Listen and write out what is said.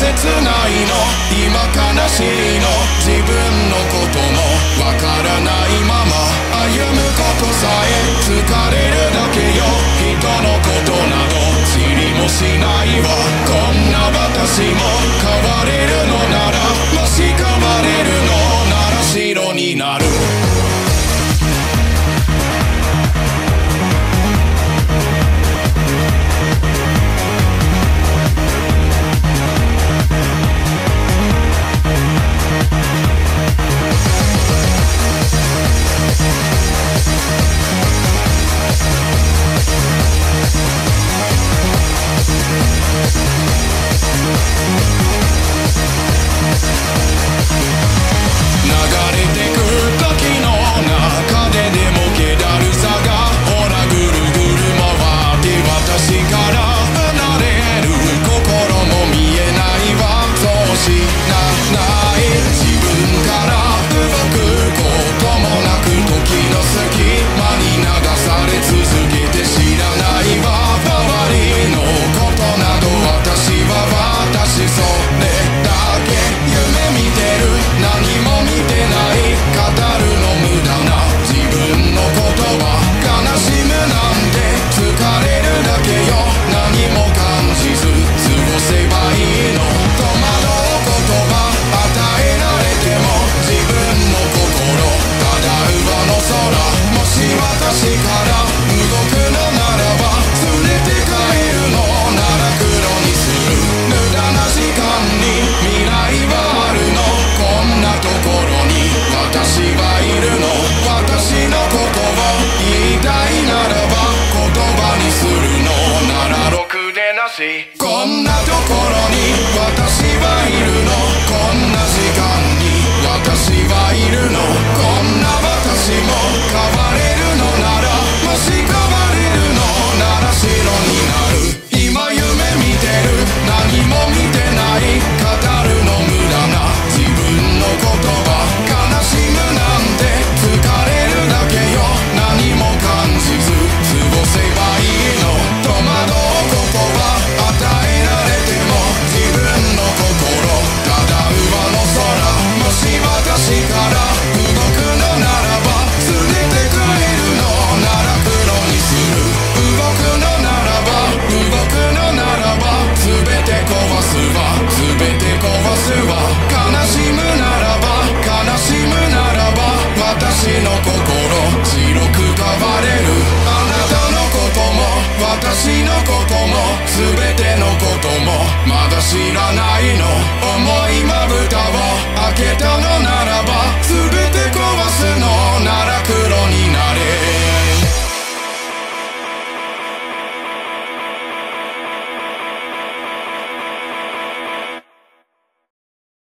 切ないの今悲しいの自分のこともわからないまま歩むことさえ疲れるだけよんなところに私はいるの。こんな時間に私はいるの。こんな私も変わ知らないの。重いまぶたを開けたのな